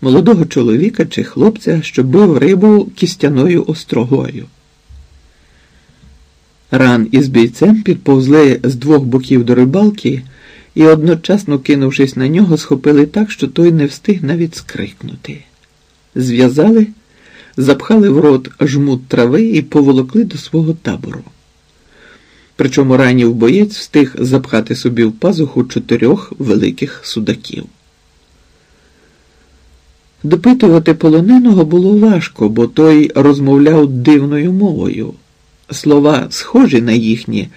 молодого чоловіка чи хлопця, що бив рибу кістяною острогою. Ран із бійцем підповзли з двох боків до рибалки і, одночасно кинувшись на нього, схопили так, що той не встиг навіть скрикнути. Зв'язали, запхали в рот жмут трави і поволокли до свого табору. Причому ранів боєць встиг запхати собі в пазуху чотирьох великих судаків. Допитувати полоненого було важко, бо той розмовляв дивною мовою. Слова схожі на їхні,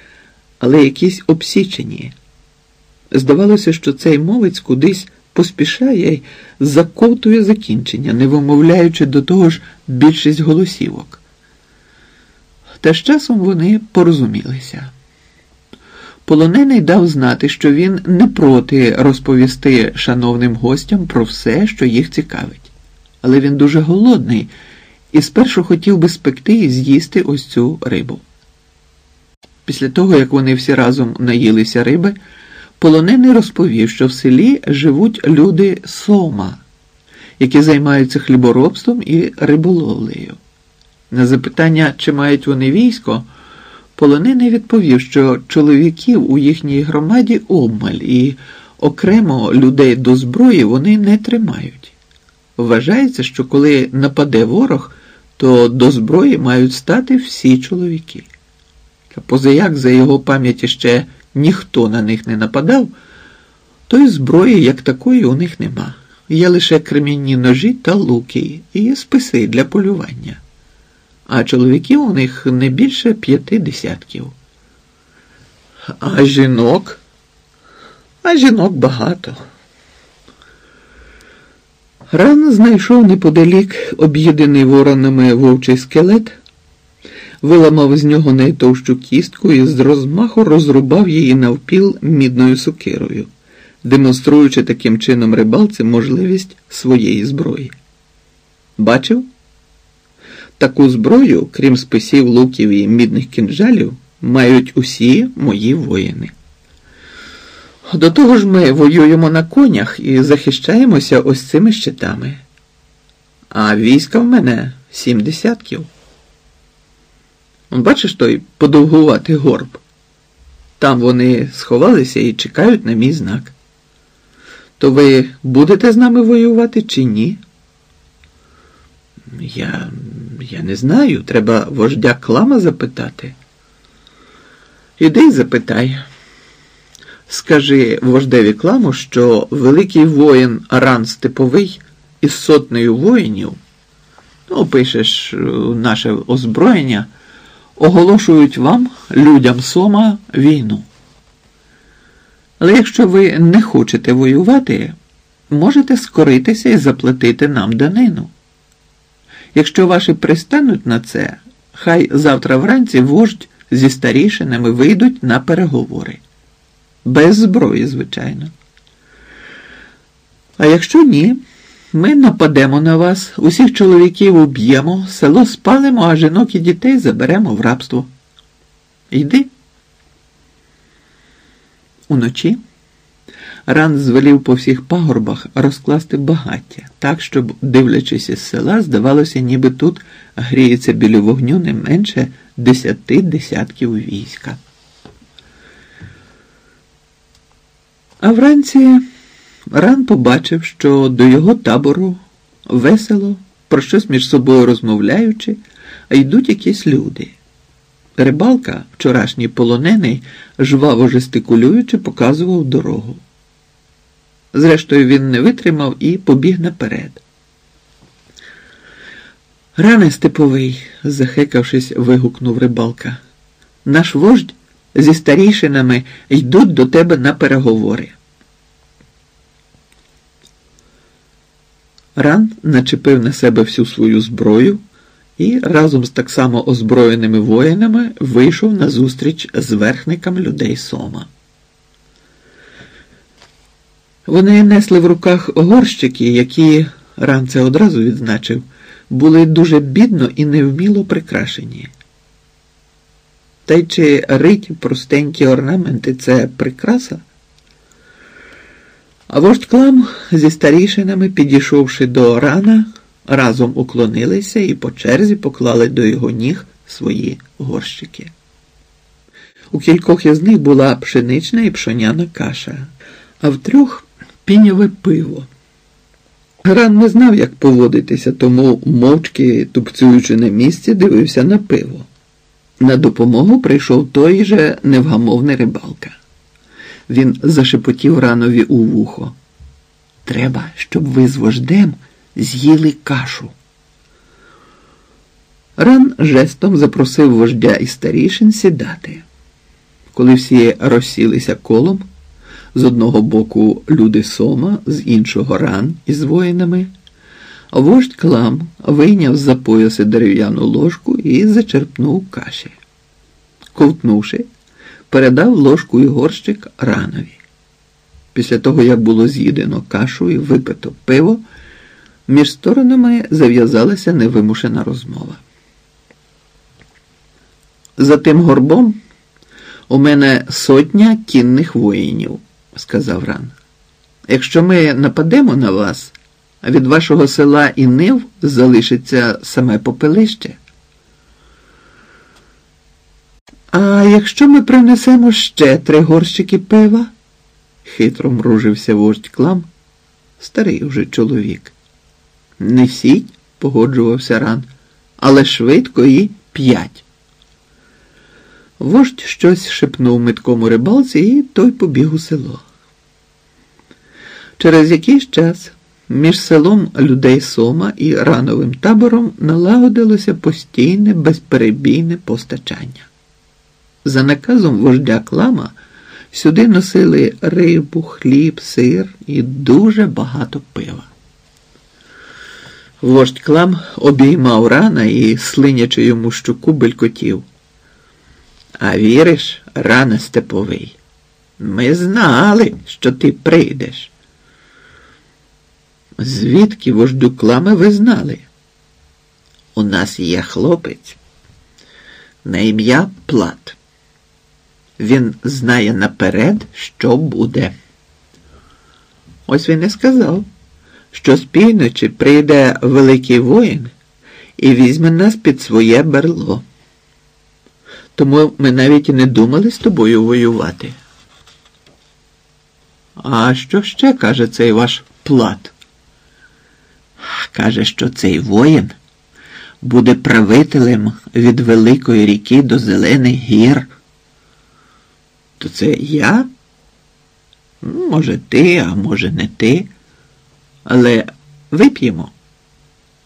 але якісь обсічені. Здавалося, що цей мовець кудись поспішає й заковтує закінчення, не вимовляючи до того ж більшість голосівок. Та з часом вони порозумілися. Полонений дав знати, що він не проти розповісти шановним гостям про все, що їх цікавить. Але він дуже голодний і спершу хотів би спекти і з'їсти ось цю рибу. Після того, як вони всі разом наїлися риби, полонений розповів, що в селі живуть люди сома, які займаються хліборобством і риболовлею. На запитання, чи мають вони військо, полонений відповів, що чоловіків у їхній громаді обмаль і окремо людей до зброї вони не тримають. Вважається, що коли нападе ворог, то до зброї мають стати всі чоловіки. Та позаяк за його пам'яті ще ніхто на них не нападав, то й зброї, як такої, у них нема. Є лише кремінні ножі та луки і списи для полювання. А чоловіків у них не більше п'яти десятків. А жінок? А жінок багато. Ран знайшов неподалік об'єднаний воронами вовчий скелет, виламав з нього найтовщу кістку і з розмаху розрубав її навпіл мідною сокирою, демонструючи таким чином рибалці можливість своєї зброї. Бачив? Таку зброю, крім списів луків і мідних кінжалів, мають усі мої воїни. До того ж ми воюємо на конях і захищаємося ось цими щитами. А війська в мене сім десятків. Бачиш той подовгуватий горб? Там вони сховалися і чекають на мій знак. То ви будете з нами воювати чи ні? Я я не знаю. Треба вождя клама запитати. Іди й запитай. Скажи вождеві кламу, що великий воїн Аран Степовий із сотнею воїнів, ну, пишеш наше озброєння, оголошують вам, людям Сома, війну. Але якщо ви не хочете воювати, можете скоритися і заплатити нам данину. Якщо ваші пристануть на це, хай завтра вранці вождь зі старішинами вийдуть на переговори. Без зброї, звичайно. А якщо ні, ми нападемо на вас, усіх чоловіків уб'ємо, село спалимо, а жінок і дітей заберемо в рабство. Йди. Уночі ран звелів по всіх пагорбах розкласти багаття, так, щоб, дивлячись із села, здавалося, ніби тут гріється біля вогню не менше десяти десятків війська. А вранці ран побачив, що до його табору весело, про щось між собою розмовляючи, йдуть якісь люди. Рибалка, вчорашній полонений, жваво жестикулюючи, показував дорогу. Зрештою, він не витримав і побіг наперед. Ране степовий, захекавшись, вигукнув рибалка. Наш вождь зі старійшинами йдуть до тебе на переговори. Ран начепив на себе всю свою зброю і разом з так само озброєними воїнами вийшов на зустріч з верхниками людей Сома. Вони несли в руках горщики, які ран це одразу відзначив, були дуже бідно і невміло прикрашені. Та й чи риті простенькі орнаменти це прикраса? А вождь клам зі старішинами, підійшовши до рана, разом уклонилися і по черзі поклали до його ніг свої горщики. У кількох із них була пшенична і пшоняна каша, а в трьох піньове пиво. Гран не знав, як поводитися, тому, мовчки, тупцюючи на місці, дивився на пиво. На допомогу прийшов той же невгамовний рибалка. Він зашепотів ранові у вухо. Треба, щоб ви з вождем з'їли кашу. Ран жестом запросив вождя і старішин сідати. Коли всі розсілися колом, з одного боку люди сома, з іншого ран із воїнами, вождь клам вийняв з за пояси дерев'яну ложку і зачерпнув каші. Ковтнувши, передав ложку і горщик ранові. Після того, як було з'їдено кашу і випито пиво, між сторонами зав'язалася невимушена розмова. За тим горбом у мене сотня кінних воїнів, сказав Ран. Якщо ми нападемо на вас, від вашого села і нив залишиться саме попелище. А якщо ми принесемо ще три горщики пива? хитро мружився вождь клам, старий уже чоловік. Несіть, погоджувався ран, але швидко і п'ять. Вождь щось шепнув миткому рибалці, і той побіг у село. Через якийсь час між селом людей Сома і рановим табором налагодилося постійне безперебійне постачання. За наказом вождя клама сюди носили рибу, хліб, сир і дуже багато пива. Вождь клам обіймав рана і, слинячи йому щуку, белькотів. А віриш, рана степовий. Ми знали, що ти прийдеш. Звідки вождю клами ви знали? У нас є хлопець на ім'я Плат. Він знає наперед, що буде. Ось він і сказав, що з півночі прийде великий воїн і візьме нас під своє берло. Тому ми навіть і не думали з тобою воювати. А що ще каже цей ваш плат? Каже, що цей воїн буде правителем від Великої ріки до Зелених гір. То це я? Може, ти, а може, не ти. Але вип'ємо.